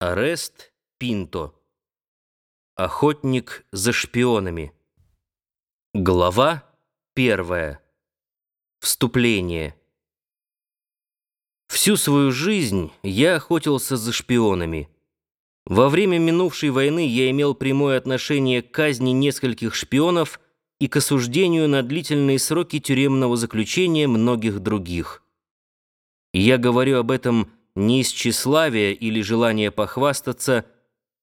Арест Пинто. Охотник за шпионами. Глава первая. Вступление. Всю свою жизнь я охотился за шпионами. Во время минувшей войны я имел прямое отношение к казни нескольких шпионов и к осуждению на длительные сроки тюремного заключения многих других. Я говорю об этом не из тщеславия или желания похвастаться,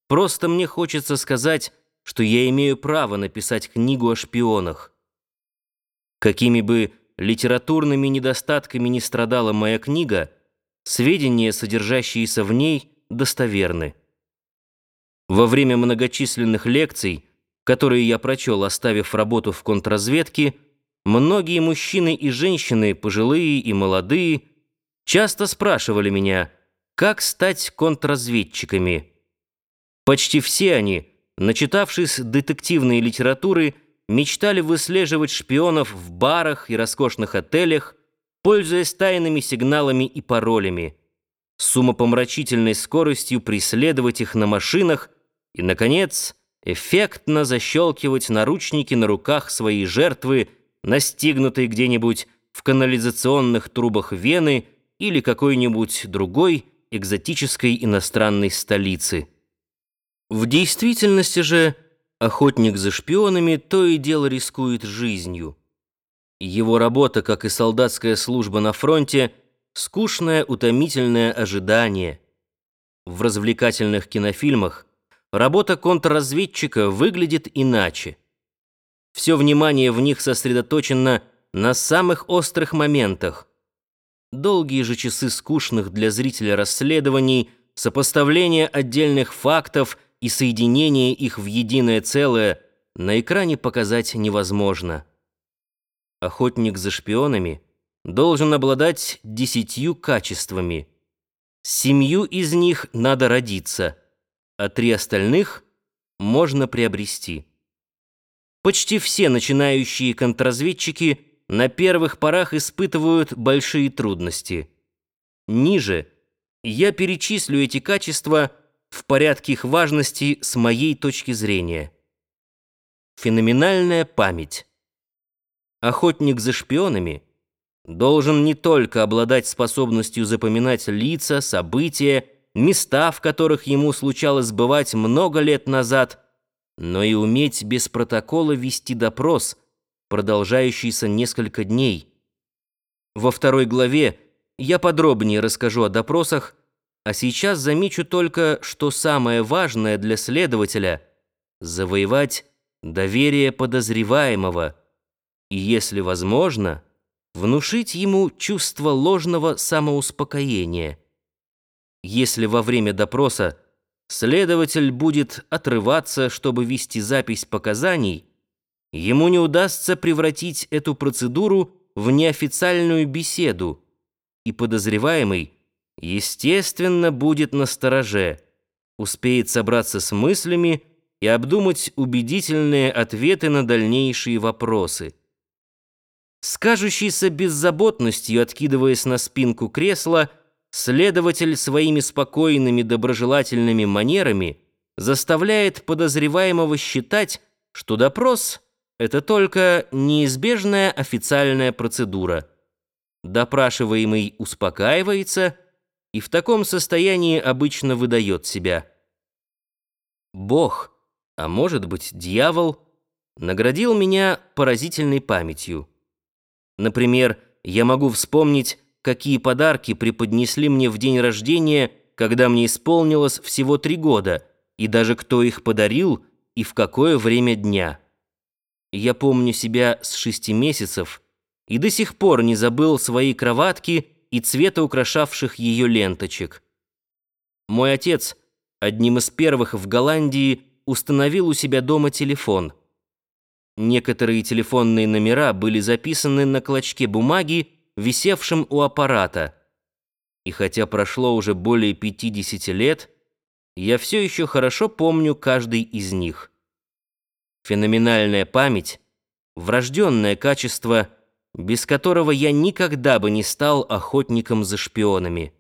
просто мне хочется сказать, что я имею право написать книгу о шпионах. Какими бы литературными недостатками не страдала моя книга, сведения, содержащиеся в ней, достоверны. Во время многочисленных лекций, которые я прочел, оставив работу в контрразведке, многие мужчины и женщины, пожилые и молодые, часто спрашивали меня, как стать контрразведчиками. Почти все они, начитавшись детективной литературы, мечтали выслеживать шпионов в барах и роскошных отелях, пользуясь тайными сигналами и паролями, с умопомрачительной скоростью преследовать их на машинах и, наконец, эффектно защелкивать наручники на руках своей жертвы, настигнутой где-нибудь в канализационных трубах Вены или какой-нибудь другой экзотической иностранной столицы. В действительности же охотник за шпионами то и дело рискует жизнью. Его работа, как и солдатская служба на фронте, скучное, утомительное ожидание. В развлекательных кинофильмах работа контрразведчика выглядит иначе. Все внимание в них сосредоточено на самых острых моментах – Долгие же часы скучных для зрителя расследований, сопоставление отдельных фактов и соединение их в единое целое на экране показать невозможно. Охотник за шпионами должен обладать десятью качествами. Семью из них надо родиться, а три остальных можно приобрести. Почти все начинающие контрразведчики – на первых порах испытывают большие трудности. Ниже я перечислю эти качества в порядке их важности с моей точки зрения. Феноменальная память. Охотник за шпионами должен не только обладать способностью запоминать лица, события, места, в которых ему случалось бывать много лет назад, но и уметь без протокола вести допрос – продолжающийся несколько дней. Во второй главе я подробнее расскажу о допросах, а сейчас замечу только, что самое важное для следователя — завоевать доверие подозреваемого и, если возможно, внушить ему чувство ложного самоуспокоения. Если во время допроса следователь будет отрываться, чтобы вести запись показаний — ему не удастся превратить эту процедуру в неофициальную беседу, и подозреваемый, естественно, будет на стороже, успеет собраться с мыслями и обдумать убедительные ответы на дальнейшие вопросы. С кажущейся беззаботностью, откидываясь на спинку кресла, следователь своими спокойными доброжелательными манерами заставляет подозреваемого считать, что допрос — это только неизбежная официальная процедура. Допрашиваемый успокаивается и в таком состоянии обычно выдает себя. Бог, а может быть дьявол, наградил меня поразительной памятью. Например, я могу вспомнить, какие подарки преподнесли мне в день рождения, когда мне исполнилось всего три года, и даже кто их подарил и в какое время дня. Я помню себя с шести месяцев и до сих пор не забыл своей кроватки и цвета украшавших ее ленточек. Мой отец одним из первых в Голландии установил у себя дома телефон. Некоторые телефонные номера были записаны на клочке бумаги, висевшем у аппарата. И хотя прошло уже более 50 лет, я все еще хорошо помню каждый из них. Феноменальная память — врожденное качество, без которого я никогда бы не стал охотником за шпионами.